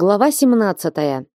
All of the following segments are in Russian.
Глава 17.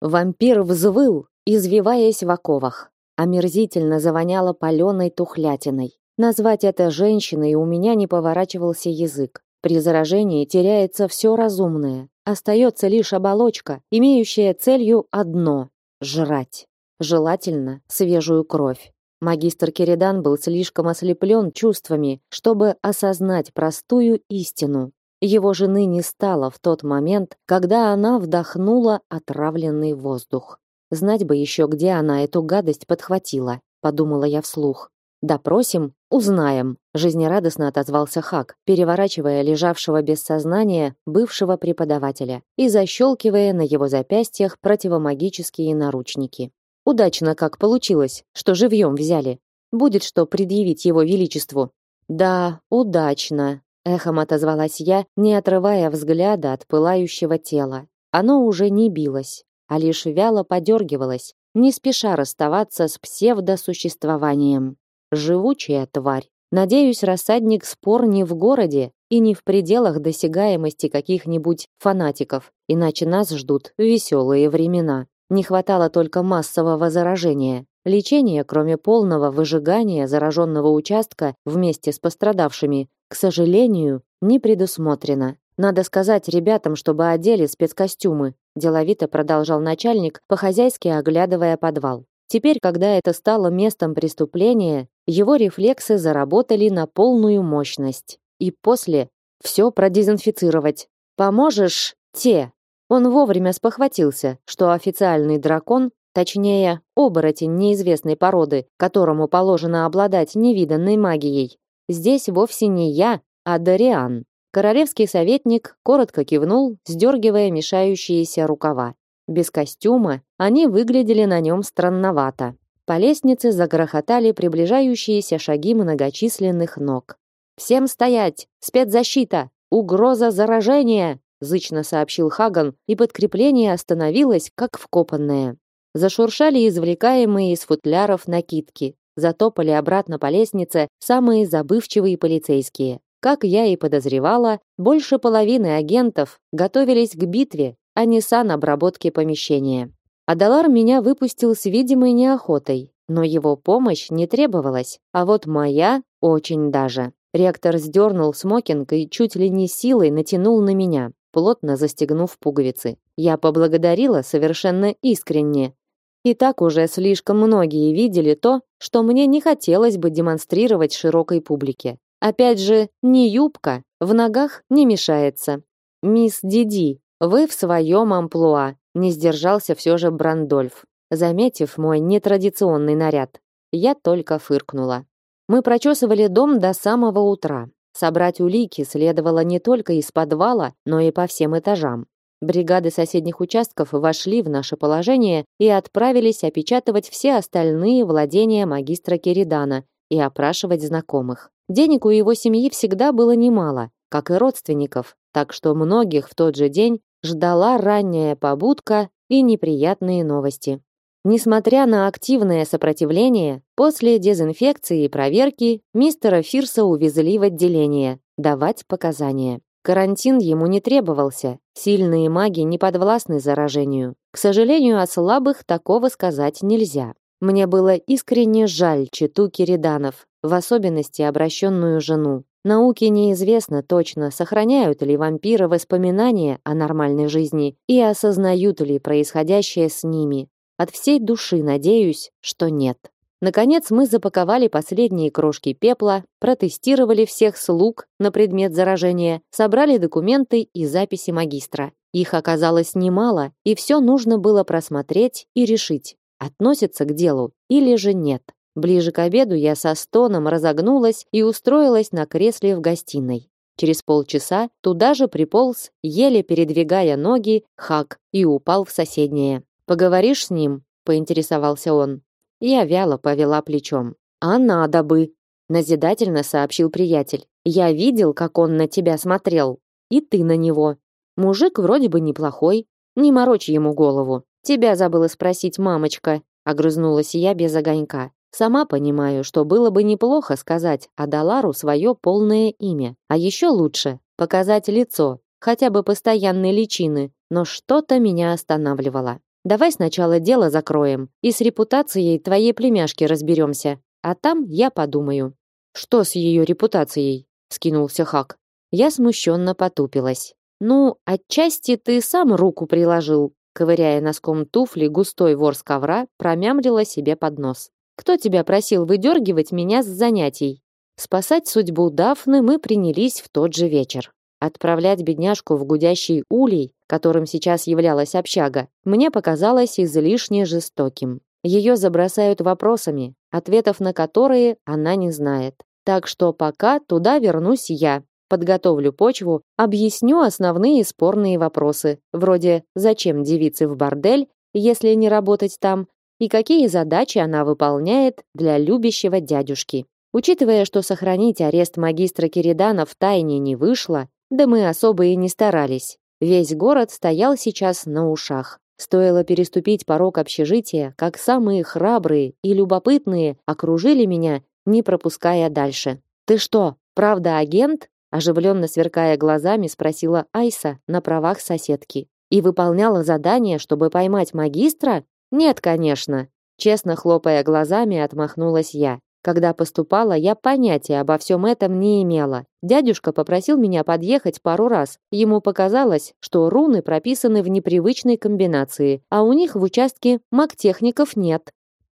Вампир взвыл, извиваясь в оковах. Омерзительно завоняло паленой тухлятиной. Назвать это женщиной у меня не поворачивался язык. При заражении теряется все разумное. Остается лишь оболочка, имеющая целью одно – жрать. Желательно свежую кровь. Магистр Кередан был слишком ослеплен чувствами, чтобы осознать простую истину. Его жены не стало в тот момент, когда она вдохнула отравленный воздух. Знать бы еще, где она эту гадость подхватила, подумала я вслух. Допросим, узнаем, жизнерадостно отозвался Хак, переворачивая лежавшего без сознания бывшего преподавателя и защелкивая на его запястьях противомагические наручники. Удачно как получилось, что живьем взяли. Будет что предъявить его величеству. Да, удачно, Эхом отозвалась я, не отрывая взгляда от пылающего тела. Оно уже не билось, а лишь вяло подергивалось, не спеша расставаться с псевдосуществованием. Живучая тварь. Надеюсь, рассадник спор не в городе и не в пределах досягаемости каких-нибудь фанатиков, иначе нас ждут веселые времена. Не хватало только массового заражения. Лечение, кроме полного выжигания зараженного участка вместе с пострадавшими, к сожалению, не предусмотрено. Надо сказать ребятам, чтобы одели спецкостюмы, деловито продолжал начальник, по-хозяйски оглядывая подвал. Теперь, когда это стало местом преступления, его рефлексы заработали на полную мощность. И после все продезинфицировать. Поможешь, те. Он вовремя спохватился, что официальный дракон, точнее, оборотень неизвестной породы, которому положено обладать невиданной магией, Здесь вовсе не я, а Дариан. Королевский советник коротко кивнул, сдергивая мешающиеся рукава. Без костюма они выглядели на нем странновато. По лестнице загрохотали приближающиеся шаги многочисленных ног. «Всем стоять! Спецзащита! Угроза заражения!» зычно сообщил Хаган, и подкрепление остановилось, как вкопанное. Зашуршали извлекаемые из футляров накидки затопали обратно по лестнице самые забывчивые полицейские. Как я и подозревала, больше половины агентов готовились к битве, а не санобработке помещения. Адалар меня выпустил с видимой неохотой, но его помощь не требовалась, а вот моя очень даже. Ректор сдернул смокинг и чуть ли не силой натянул на меня, плотно застегнув пуговицы. Я поблагодарила совершенно искренне, и так уже слишком многие видели то, что мне не хотелось бы демонстрировать широкой публике. Опять же, не юбка, в ногах не мешается. Мисс Диди, вы в своем амплуа, не сдержался все же Брандольф, заметив мой нетрадиционный наряд. Я только фыркнула. Мы прочесывали дом до самого утра. Собрать улики следовало не только из подвала, но и по всем этажам. Бригады соседних участков вошли в наше положение и отправились опечатывать все остальные владения магистра Керидана и опрашивать знакомых. Денег у его семьи всегда было немало, как и родственников, так что многих в тот же день ждала ранняя побудка и неприятные новости. Несмотря на активное сопротивление, после дезинфекции и проверки мистера Фирса увезли в отделение давать показания. Карантин ему не требовался. Сильные маги не подвластны заражению. К сожалению, о слабых такого сказать нельзя. Мне было искренне жаль читу Кириданов, в особенности обращенную жену. Науке неизвестно точно, сохраняют ли вампиры воспоминания о нормальной жизни и осознают ли происходящее с ними. От всей души надеюсь, что нет. Наконец мы запаковали последние крошки пепла, протестировали всех слуг на предмет заражения, собрали документы и записи магистра. Их оказалось немало, и все нужно было просмотреть и решить, относится к делу или же нет. Ближе к обеду я со стоном разогнулась и устроилась на кресле в гостиной. Через полчаса туда же приполз, еле передвигая ноги, хак и упал в соседнее. «Поговоришь с ним?» – поинтересовался он. Я вяло повела плечом. А надо бы, назидательно сообщил приятель. Я видел, как он на тебя смотрел, и ты на него. Мужик вроде бы неплохой, не морочь ему голову. Тебя забыла спросить, мамочка, огрызнулась я без огонька. Сама понимаю, что было бы неплохо сказать Адалару свое полное имя, а еще лучше показать лицо, хотя бы постоянной личины, но что-то меня останавливало. Давай сначала дело закроем и с репутацией твоей племяшки разберемся, а там я подумаю. Что с ее репутацией? скинулся Хак. Я смущенно потупилась. Ну, отчасти ты сам руку приложил, ковыряя носком туфли густой ворс ковра, промямлила себе под нос. Кто тебя просил выдергивать меня с занятий? Спасать судьбу Дафны мы принялись в тот же вечер. Отправлять бедняжку в гудящий улей, которым сейчас являлась общага, мне показалось излишне жестоким. Ее забросают вопросами, ответов на которые она не знает. Так что пока туда вернусь я, подготовлю почву, объясню основные спорные вопросы, вроде «Зачем девице в бордель, если не работать там?» и какие задачи она выполняет для любящего дядюшки. Учитывая, что сохранить арест магистра Киридана в тайне не вышло, да мы особо и не старались. Весь город стоял сейчас на ушах. Стоило переступить порог общежития, как самые храбрые и любопытные окружили меня, не пропуская дальше. «Ты что, правда агент?» оживленно сверкая глазами, спросила Айса на правах соседки. «И выполняла задание, чтобы поймать магистра?» «Нет, конечно», честно хлопая глазами, отмахнулась я. Когда поступала, я понятия обо всем этом не имела. Дядюшка попросил меня подъехать пару раз. Ему показалось, что руны прописаны в непривычной комбинации, а у них в участке магтехников нет.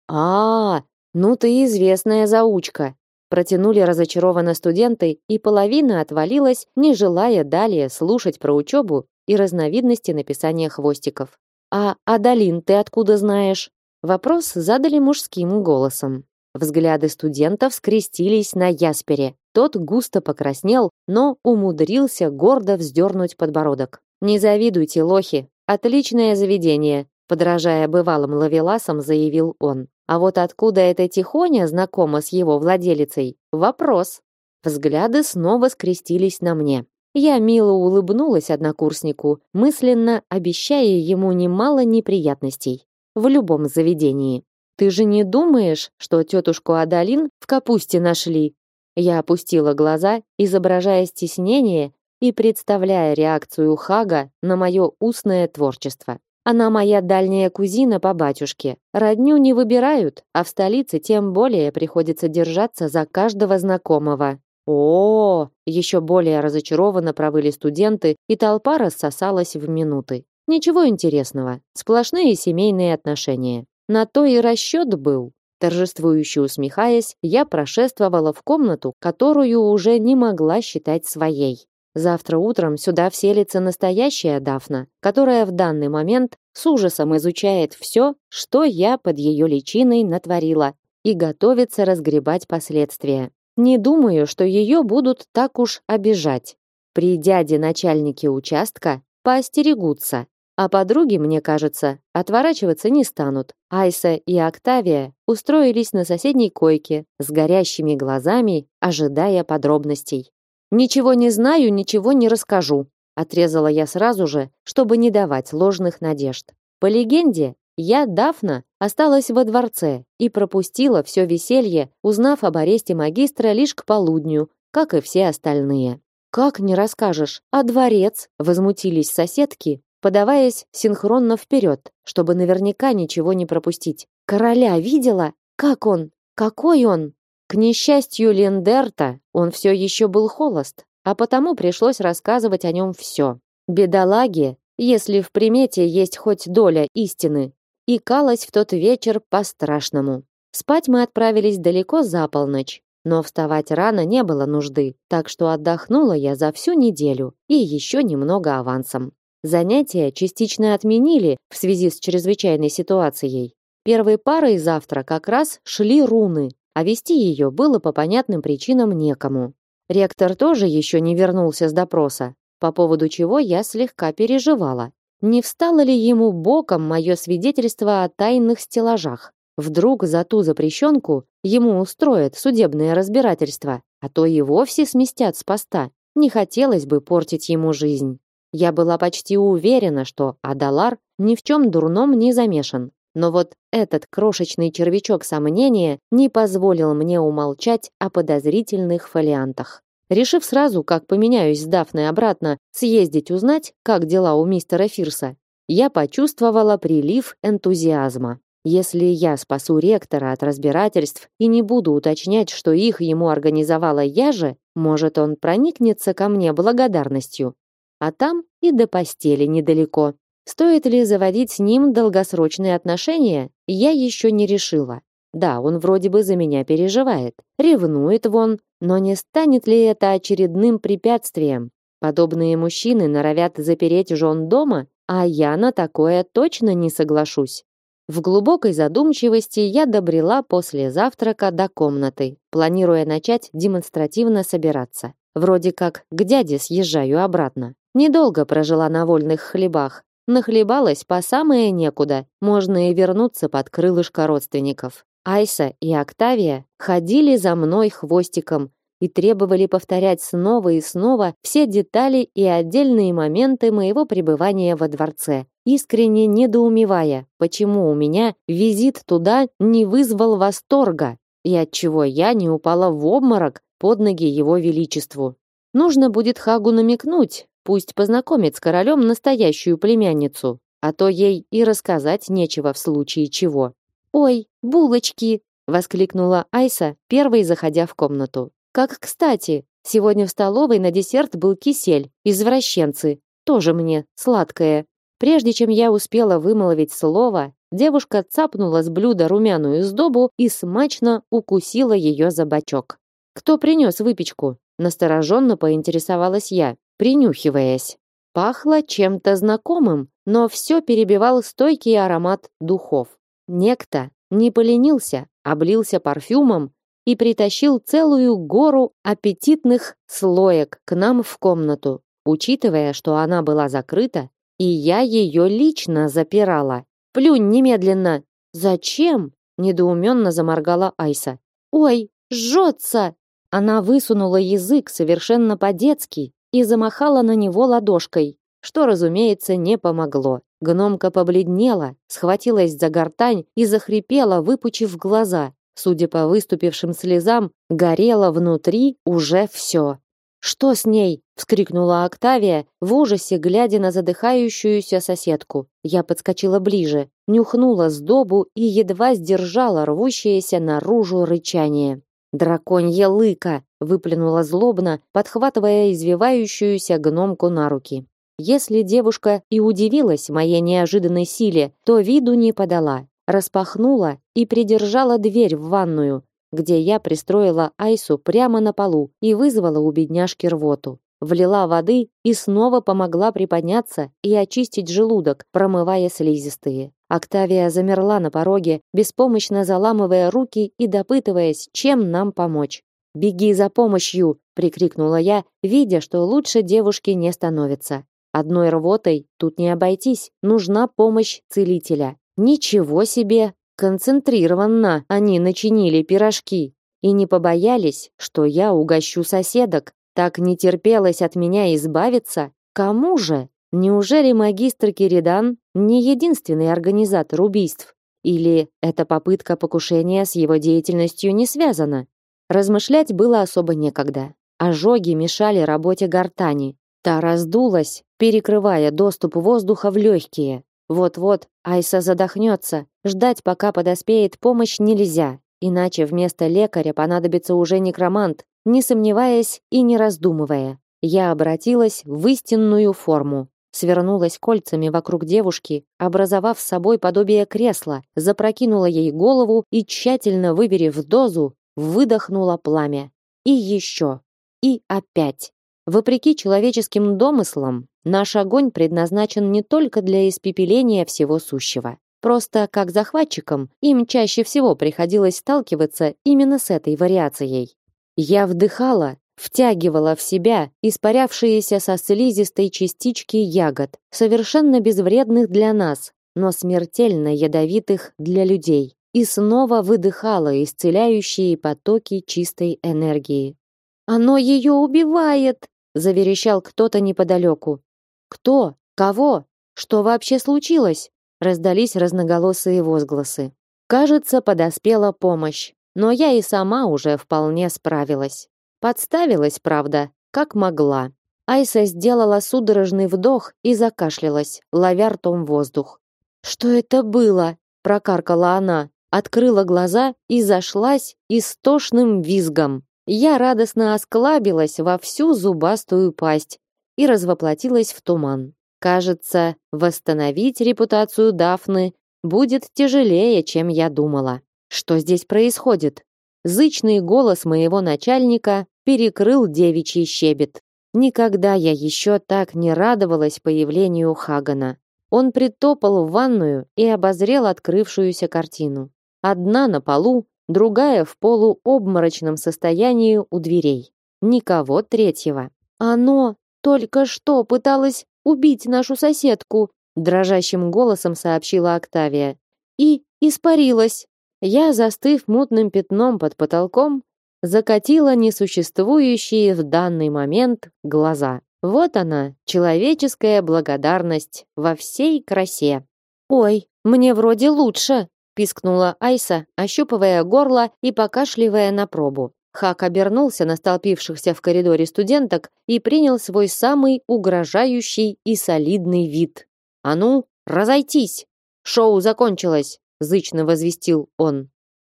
А, -а, ну ты известная заучка. Протянули разочарованно студенты, и половина отвалилась, не желая далее слушать про учебу и разновидности написания хвостиков. А Адалин ты откуда знаешь? Вопрос задали мужским голосом. Взгляды студентов скрестились на Яспере. Тот густо покраснел, но умудрился гордо вздернуть подбородок. «Не завидуйте, лохи! Отличное заведение!» Подражая бывалым лавеласам, заявил он. А вот откуда эта тихоня знакома с его владелицей? Вопрос. Взгляды снова скрестились на мне. Я мило улыбнулась однокурснику, мысленно обещая ему немало неприятностей в любом заведении. Ты же не думаешь, что тетушку Адалин в капусте нашли? Я опустила глаза, изображая стеснение и представляя реакцию Хага на мое устное творчество. Она моя дальняя кузина по батюшке. Родню не выбирают, а в столице тем более приходится держаться за каждого знакомого. О, -о, еще более разочарованно провыли студенты, и толпа рассосалась в минуты. Ничего интересного, сплошные семейные отношения. На то и расчет был. Торжествующе усмехаясь, я прошествовала в комнату, которую уже не могла считать своей. Завтра утром сюда вселится настоящая Дафна, которая в данный момент с ужасом изучает все, что я под ее личиной натворила, и готовится разгребать последствия. Не думаю, что ее будут так уж обижать. При дяде начальнике участка поостерегутся, а подруги, мне кажется, отворачиваться не станут. Айса и Октавия устроились на соседней койке с горящими глазами, ожидая подробностей. Ничего не знаю, ничего не расскажу, отрезала я сразу же, чтобы не давать ложных надежд. По легенде, я, Дафна, осталась во дворце и пропустила все веселье, узнав об аресте магистра лишь к полудню, как и все остальные. Как не расскажешь? А дворец? Возмутились соседки, подаваясь синхронно вперед, чтобы наверняка ничего не пропустить. Короля видела? Как он? Какой он? К несчастью Лендерта, он все еще был холост, а потому пришлось рассказывать о нем все. Бедолаге, если в примете есть хоть доля истины, и калась в тот вечер по-страшному. Спать мы отправились далеко за полночь, но вставать рано не было нужды, так что отдохнула я за всю неделю и еще немного авансом. Занятия частично отменили в связи с чрезвычайной ситуацией. Первой парой завтра как раз шли руны, а вести ее было по понятным причинам некому. Ректор тоже еще не вернулся с допроса, по поводу чего я слегка переживала. Не встало ли ему боком мое свидетельство о тайных стеллажах? Вдруг за ту запрещенку ему устроят судебное разбирательство, а то и вовсе сместят с поста. Не хотелось бы портить ему жизнь. Я была почти уверена, что Адалар ни в чем дурном не замешан. Но вот этот крошечный червячок сомнения не позволил мне умолчать о подозрительных фолиантах. Решив сразу, как поменяюсь с Дафной обратно, съездить узнать, как дела у мистера Фирса, я почувствовала прилив энтузиазма. Если я спасу ректора от разбирательств и не буду уточнять, что их ему организовала я же, может, он проникнется ко мне благодарностью. А там и до постели недалеко. Стоит ли заводить с ним долгосрочные отношения, я еще не решила. Да, он вроде бы за меня переживает, ревнует вон, но не станет ли это очередным препятствием? Подобные мужчины норовят запереть жен дома, а я на такое точно не соглашусь. В глубокой задумчивости я добрела после завтрака до комнаты, планируя начать демонстративно собираться. Вроде как к дяде съезжаю обратно. Недолго прожила на вольных хлебах, нахлебалась по самое некуда, можно и вернуться под крылышко родственников. Айса и Октавия ходили за мной хвостиком и требовали повторять снова и снова все детали и отдельные моменты моего пребывания во дворце, искренне недоумевая, почему у меня визит туда не вызвал восторга и отчего я не упала в обморок под ноги его величеству. Нужно будет Хагу намекнуть, Пусть познакомит с королем настоящую племянницу, а то ей и рассказать нечего в случае чего. «Ой, булочки!» — воскликнула Айса, первой заходя в комнату. «Как кстати! Сегодня в столовой на десерт был кисель, извращенцы, тоже мне, сладкое». Прежде чем я успела вымолвить слово, девушка цапнула с блюда румяную сдобу и смачно укусила ее за бочок. «Кто принес выпечку?» Настороженно поинтересовалась я принюхиваясь. Пахло чем-то знакомым, но все перебивал стойкий аромат духов. Некто не поленился, облился парфюмом и притащил целую гору аппетитных слоек к нам в комнату, учитывая, что она была закрыта, и я ее лично запирала. Плюнь немедленно. Зачем? недоуменно заморгала Айса. Ой, жжется! Она высунула язык совершенно по-детски и замахала на него ладошкой, что, разумеется, не помогло. Гномка побледнела, схватилась за гортань и захрипела, выпучив глаза. Судя по выступившим слезам, горело внутри уже все. «Что с ней?» — вскрикнула Октавия, в ужасе глядя на задыхающуюся соседку. Я подскочила ближе, нюхнула сдобу и едва сдержала рвущееся наружу рычание. «Драконья лыка!» выплюнула злобно, подхватывая извивающуюся гномку на руки. Если девушка и удивилась моей неожиданной силе, то виду не подала. Распахнула и придержала дверь в ванную, где я пристроила Айсу прямо на полу и вызвала у бедняжки рвоту. Влила воды и снова помогла приподняться и очистить желудок, промывая слизистые. Октавия замерла на пороге, беспомощно заламывая руки и допытываясь, чем нам помочь. «Беги за помощью!» — прикрикнула я, видя, что лучше девушки не становится. Одной рвотой тут не обойтись, нужна помощь целителя. Ничего себе! Концентрированно они начинили пирожки и не побоялись, что я угощу соседок. Так не терпелось от меня избавиться. Кому же? Неужели магистр Киридан не единственный организатор убийств? Или эта попытка покушения с его деятельностью не связана? Размышлять было особо некогда. Ожоги мешали работе гортани. Та раздулась, перекрывая доступ воздуха в легкие. Вот-вот Айса задохнется. Ждать, пока подоспеет помощь, нельзя. Иначе вместо лекаря понадобится уже некромант, не сомневаясь и не раздумывая. Я обратилась в истинную форму. Свернулась кольцами вокруг девушки, образовав с собой подобие кресла, запрокинула ей голову и, тщательно выберев дозу, выдохнула пламя. И еще. И опять. Вопреки человеческим домыслам, наш огонь предназначен не только для испепеления всего сущего. Просто как захватчикам им чаще всего приходилось сталкиваться именно с этой вариацией. Я вдыхала, втягивала в себя испарявшиеся со слизистой частички ягод, совершенно безвредных для нас, но смертельно ядовитых для людей и снова выдыхала исцеляющие потоки чистой энергии. «Оно ее убивает!» — заверещал кто-то неподалеку. «Кто? Кого? Что вообще случилось?» — раздались разноголосые возгласы. Кажется, подоспела помощь, но я и сама уже вполне справилась. Подставилась, правда, как могла. Айса сделала судорожный вдох и закашлялась, ловя ртом воздух. «Что это было?» – прокаркала она, открыла глаза и зашлась истошным визгом. Я радостно осклабилась во всю зубастую пасть и развоплотилась в туман. Кажется, восстановить репутацию Дафны будет тяжелее, чем я думала. Что здесь происходит? Зычный голос моего начальника перекрыл девичий щебет. Никогда я еще так не радовалась появлению Хагана. Он притопал в ванную и обозрел открывшуюся картину. Одна на полу, другая в полуобморочном состоянии у дверей. Никого третьего. Оно только что пыталось убить нашу соседку, дрожащим голосом сообщила Октавия. И испарилась. Я, застыв мутным пятном под потолком, закатила несуществующие в данный момент глаза. Вот она, человеческая благодарность во всей красе. Ой, мне вроде лучше, пискнула Айса, ощупывая горло и покашливая на пробу. Хак обернулся на столпившихся в коридоре студенток и принял свой самый угрожающий и солидный вид. «А ну, разойтись! Шоу закончилось!» — зычно возвестил он.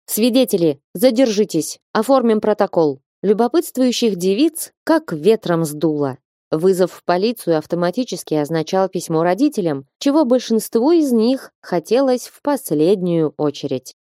«Свидетели, задержитесь, оформим протокол». Любопытствующих девиц как ветром сдуло. Вызов в полицию автоматически означал письмо родителям, чего большинству из них хотелось в последнюю очередь.